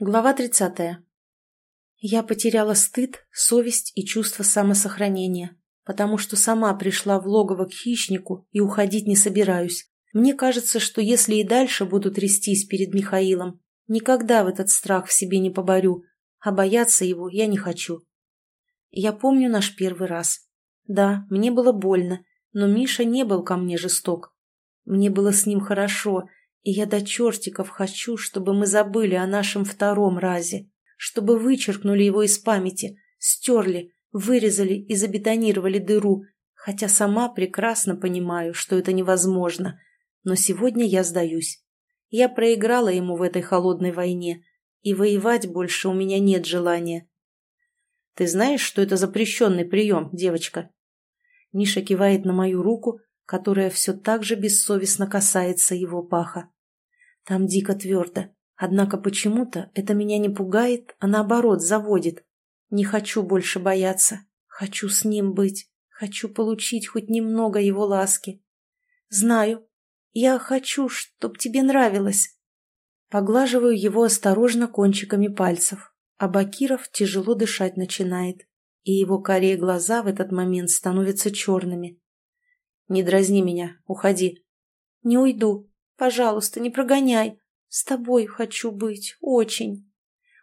Глава 30. Я потеряла стыд, совесть и чувство самосохранения, потому что сама пришла в логово к хищнику и уходить не собираюсь. Мне кажется, что если и дальше буду трястись перед Михаилом, никогда в этот страх в себе не поборю, а бояться его я не хочу. Я помню наш первый раз. Да, мне было больно, но Миша не был ко мне жесток. Мне было с ним хорошо, и я до чертиков хочу, чтобы мы забыли о нашем втором разе, чтобы вычеркнули его из памяти, стерли, вырезали и забетонировали дыру, хотя сама прекрасно понимаю, что это невозможно. Но сегодня я сдаюсь. Я проиграла ему в этой холодной войне, и воевать больше у меня нет желания. Ты знаешь, что это запрещенный прием, девочка? Миша кивает на мою руку, которая все так же бессовестно касается его паха. Там дико твердо, однако почему-то это меня не пугает, а наоборот заводит. Не хочу больше бояться, хочу с ним быть, хочу получить хоть немного его ласки. Знаю, я хочу, чтоб тебе нравилось. Поглаживаю его осторожно кончиками пальцев, а Бакиров тяжело дышать начинает, и его карие глаза в этот момент становятся черными. «Не дразни меня, уходи». «Не уйду. Пожалуйста, не прогоняй. С тобой хочу быть. Очень».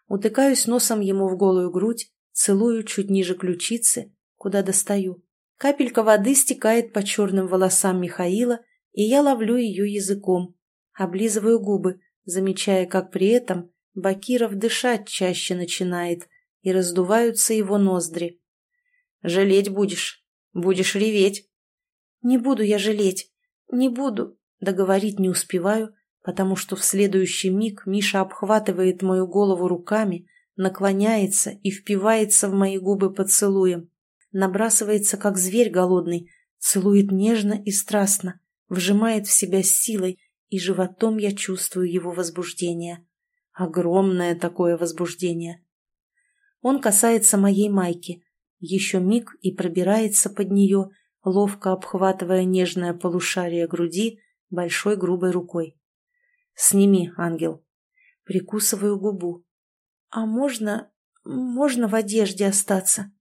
Утыкаюсь носом ему в голую грудь, целую чуть ниже ключицы, куда достаю. Капелька воды стекает по черным волосам Михаила, и я ловлю ее языком. Облизываю губы, замечая, как при этом Бакиров дышать чаще начинает, и раздуваются его ноздри. «Жалеть будешь. Будешь реветь». «Не буду я жалеть. Не буду. Договорить не успеваю, потому что в следующий миг Миша обхватывает мою голову руками, наклоняется и впивается в мои губы поцелуем. Набрасывается, как зверь голодный, целует нежно и страстно, вжимает в себя силой, и животом я чувствую его возбуждение. Огромное такое возбуждение. Он касается моей майки, еще миг и пробирается под нее, ловко обхватывая нежное полушарие груди большой грубой рукой. «Сними, ангел». Прикусываю губу. «А можно... можно в одежде остаться?»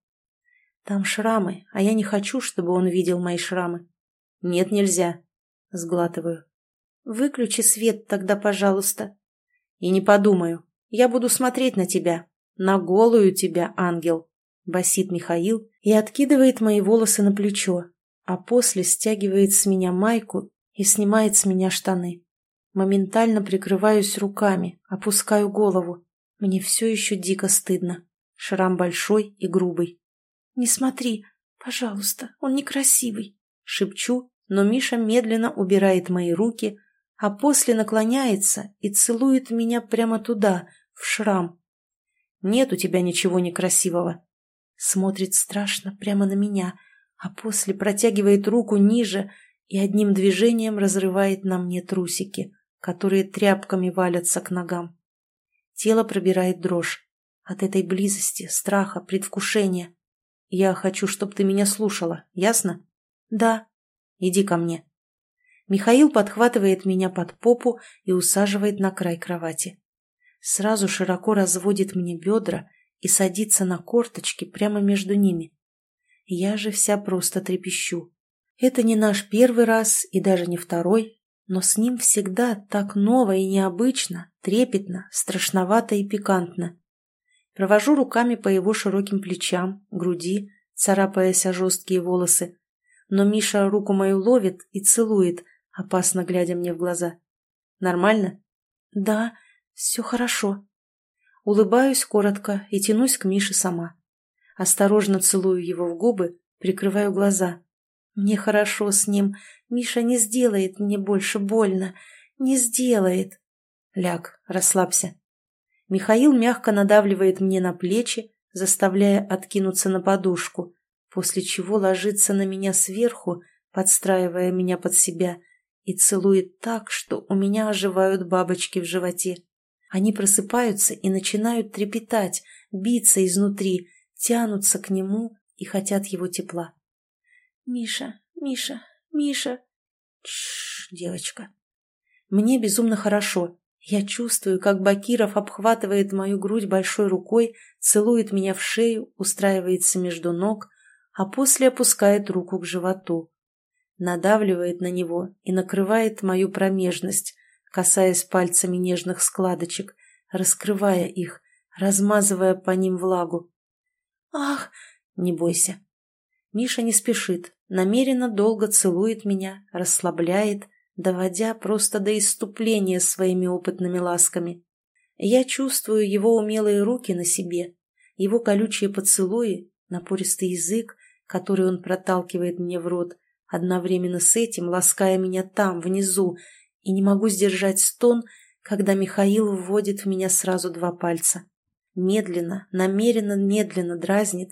«Там шрамы, а я не хочу, чтобы он видел мои шрамы». «Нет, нельзя». Сглатываю. «Выключи свет тогда, пожалуйста». «И не подумаю. Я буду смотреть на тебя. На голую тебя, ангел», — басит Михаил и откидывает мои волосы на плечо, а после стягивает с меня майку и снимает с меня штаны. Моментально прикрываюсь руками, опускаю голову. Мне все еще дико стыдно. Шрам большой и грубый. «Не смотри, пожалуйста, он некрасивый», — шепчу, но Миша медленно убирает мои руки, а после наклоняется и целует меня прямо туда, в шрам. «Нет у тебя ничего некрасивого». Смотрит страшно прямо на меня, а после протягивает руку ниже и одним движением разрывает на мне трусики, которые тряпками валятся к ногам. Тело пробирает дрожь. От этой близости, страха, предвкушения. Я хочу, чтобы ты меня слушала, ясно? Да. Иди ко мне. Михаил подхватывает меня под попу и усаживает на край кровати. Сразу широко разводит мне бедра и садится на корточки прямо между ними. Я же вся просто трепещу. Это не наш первый раз и даже не второй, но с ним всегда так ново и необычно, трепетно, страшновато и пикантно. Провожу руками по его широким плечам, груди, царапаясь о жесткие волосы. Но Миша руку мою ловит и целует, опасно глядя мне в глаза. «Нормально?» «Да, все хорошо». Улыбаюсь коротко и тянусь к Мише сама. Осторожно целую его в губы, прикрываю глаза. Мне хорошо с ним. Миша не сделает мне больше больно. Не сделает. Ляг, расслабься. Михаил мягко надавливает мне на плечи, заставляя откинуться на подушку, после чего ложится на меня сверху, подстраивая меня под себя, и целует так, что у меня оживают бабочки в животе. Они просыпаются и начинают трепетать, биться изнутри, тянутся к нему и хотят его тепла. «Миша, Миша, Миша!» «Тш, девочка!» Мне безумно хорошо. Я чувствую, как Бакиров обхватывает мою грудь большой рукой, целует меня в шею, устраивается между ног, а после опускает руку к животу. Надавливает на него и накрывает мою промежность, касаясь пальцами нежных складочек, раскрывая их, размазывая по ним влагу. «Ах!» «Не бойся». Миша не спешит, намеренно долго целует меня, расслабляет, доводя просто до иступления своими опытными ласками. Я чувствую его умелые руки на себе, его колючие поцелуи, напористый язык, который он проталкивает мне в рот, одновременно с этим лаская меня там, внизу, и не могу сдержать стон, когда Михаил вводит в меня сразу два пальца. Медленно, намеренно медленно дразнит,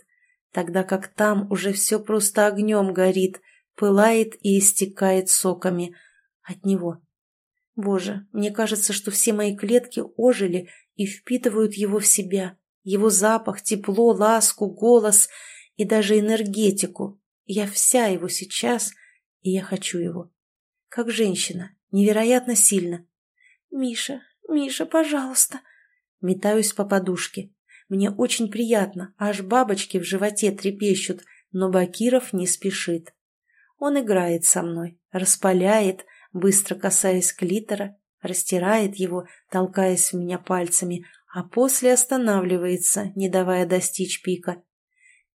тогда как там уже все просто огнем горит, пылает и истекает соками от него. Боже, мне кажется, что все мои клетки ожили и впитывают его в себя, его запах, тепло, ласку, голос и даже энергетику. Я вся его сейчас, и я хочу его. Как женщина, невероятно сильно. «Миша, Миша, пожалуйста!» Метаюсь по подушке. Мне очень приятно, аж бабочки в животе трепещут, но Бакиров не спешит. Он играет со мной, распаляет, быстро касаясь клитора, растирает его, толкаясь в меня пальцами, а после останавливается, не давая достичь пика.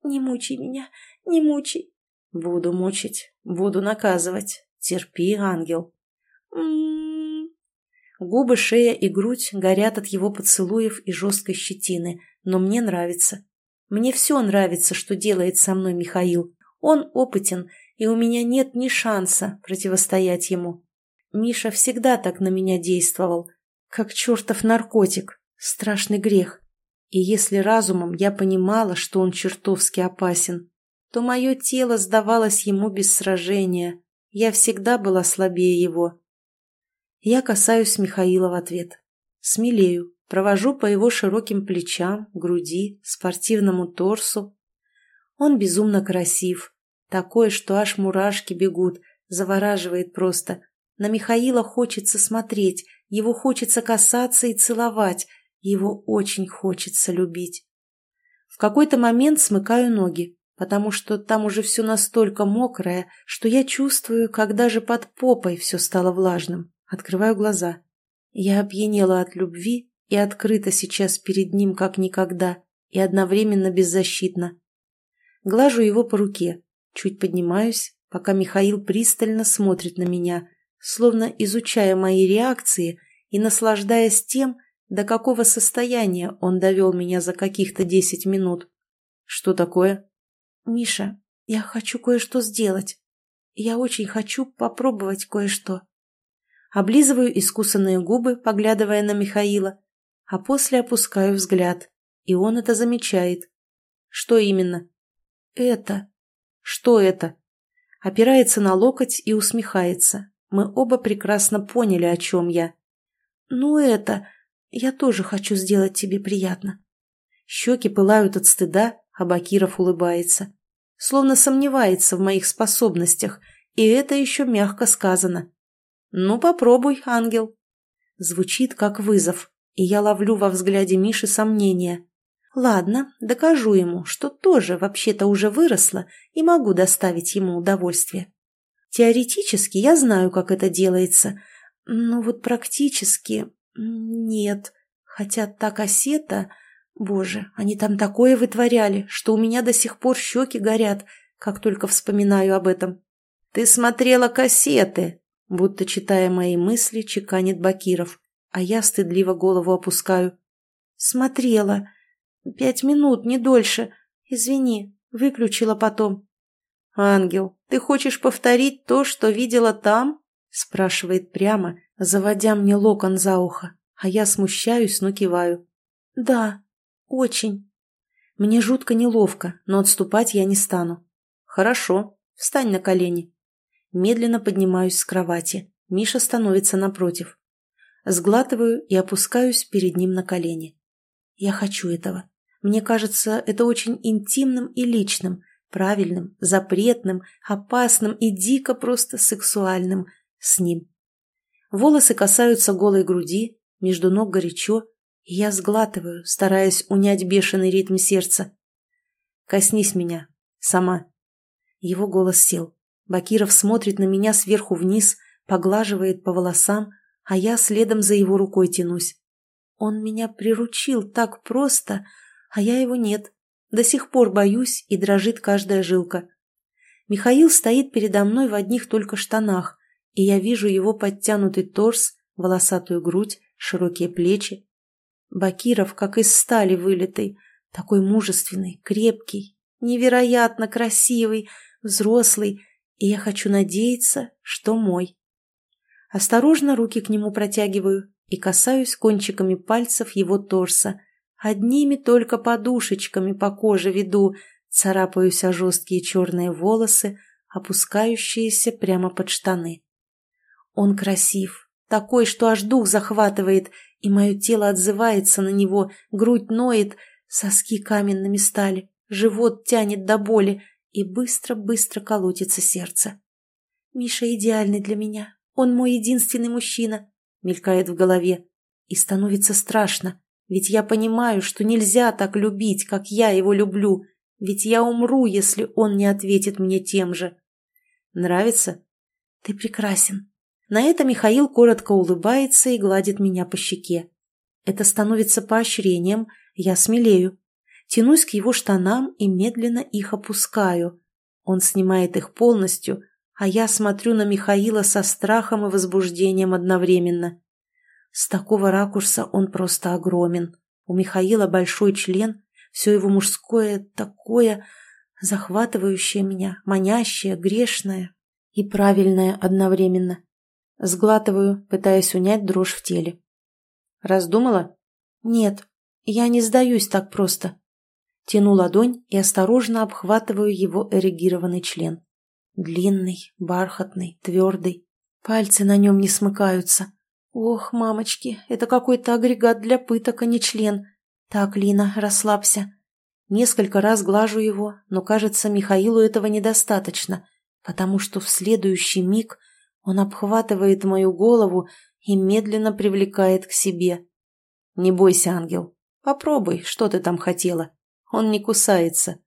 «Не мучай меня, не мучай!» «Буду мучить, буду наказывать. Терпи, ангел!» М -м -м. Губы, шея и грудь горят от его поцелуев и жесткой щетины, но мне нравится. Мне все нравится, что делает со мной Михаил. Он опытен, и у меня нет ни шанса противостоять ему. Миша всегда так на меня действовал, как чертов наркотик, страшный грех. И если разумом я понимала, что он чертовски опасен, то мое тело сдавалось ему без сражения. Я всегда была слабее его. Я касаюсь Михаила в ответ. Смелею, Провожу по его широким плечам, груди, спортивному торсу. Он безумно красив, такой, что аж мурашки бегут, завораживает просто. На Михаила хочется смотреть, его хочется касаться и целовать, его очень хочется любить. В какой-то момент смыкаю ноги, потому что там уже все настолько мокрое, что я чувствую, как даже под попой все стало влажным. Открываю глаза. Я опьянела от любви и открыта сейчас перед ним как никогда, и одновременно беззащитна. Глажу его по руке, чуть поднимаюсь, пока Михаил пристально смотрит на меня, словно изучая мои реакции и наслаждаясь тем, до какого состояния он довел меня за каких-то десять минут. Что такое? Миша, я хочу кое-что сделать. Я очень хочу попробовать кое-что. Облизываю искусанные губы, поглядывая на Михаила, а после опускаю взгляд, и он это замечает. Что именно? Это. Что это? Опирается на локоть и усмехается. Мы оба прекрасно поняли, о чем я. Ну это... Я тоже хочу сделать тебе приятно. Щеки пылают от стыда, а Бакиров улыбается. Словно сомневается в моих способностях, и это еще мягко сказано. «Ну, попробуй, ангел». Звучит как вызов, и я ловлю во взгляде Миши сомнения. Ладно, докажу ему, что тоже вообще-то уже выросла и могу доставить ему удовольствие. Теоретически я знаю, как это делается, но вот практически нет. Хотя та кассета... Боже, они там такое вытворяли, что у меня до сих пор щеки горят, как только вспоминаю об этом. «Ты смотрела кассеты!» Будто читая мои мысли, чеканит Бакиров а я стыдливо голову опускаю. «Смотрела. Пять минут, не дольше. Извини, выключила потом». «Ангел, ты хочешь повторить то, что видела там?» спрашивает прямо, заводя мне локон за ухо, а я смущаюсь, но киваю. «Да, очень». Мне жутко неловко, но отступать я не стану. «Хорошо, встань на колени». Медленно поднимаюсь с кровати. Миша становится напротив. Сглатываю и опускаюсь перед ним на колени. Я хочу этого. Мне кажется, это очень интимным и личным, правильным, запретным, опасным и дико просто сексуальным с ним. Волосы касаются голой груди, между ног горячо, и я сглатываю, стараясь унять бешеный ритм сердца. «Коснись меня. Сама». Его голос сел. Бакиров смотрит на меня сверху вниз, поглаживает по волосам, а я следом за его рукой тянусь. Он меня приручил так просто, а я его нет. До сих пор боюсь, и дрожит каждая жилка. Михаил стоит передо мной в одних только штанах, и я вижу его подтянутый торс, волосатую грудь, широкие плечи. Бакиров, как из стали вылитый, такой мужественный, крепкий, невероятно красивый, взрослый, и я хочу надеяться, что мой. Осторожно руки к нему протягиваю и касаюсь кончиками пальцев его торса, одними только подушечками по коже веду, царапаюсь о жесткие черные волосы, опускающиеся прямо под штаны. Он красив, такой, что аж дух захватывает, и мое тело отзывается на него, грудь ноет, соски каменными стали, живот тянет до боли, и быстро-быстро колотится сердце. «Миша идеальный для меня, он мой единственный мужчина», — мелькает в голове, и становится страшно, ведь я понимаю, что нельзя так любить, как я его люблю, ведь я умру, если он не ответит мне тем же. Нравится? Ты прекрасен. На это Михаил коротко улыбается и гладит меня по щеке. Это становится поощрением, я смелею. Тянусь к его штанам и медленно их опускаю. Он снимает их полностью, а я смотрю на Михаила со страхом и возбуждением одновременно. С такого ракурса он просто огромен. У Михаила большой член, все его мужское такое, захватывающее меня, манящее, грешное и правильное одновременно. Сглатываю, пытаясь унять дрожь в теле. Раздумала? Нет, я не сдаюсь так просто. Тяну ладонь и осторожно обхватываю его эрегированный член. Длинный, бархатный, твердый. Пальцы на нем не смыкаются. Ох, мамочки, это какой-то агрегат для пыток, а не член. Так, Лина, расслабься. Несколько раз глажу его, но, кажется, Михаилу этого недостаточно, потому что в следующий миг он обхватывает мою голову и медленно привлекает к себе. «Не бойся, ангел. Попробуй, что ты там хотела. Он не кусается.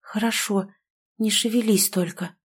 Хорошо, не шевелись только.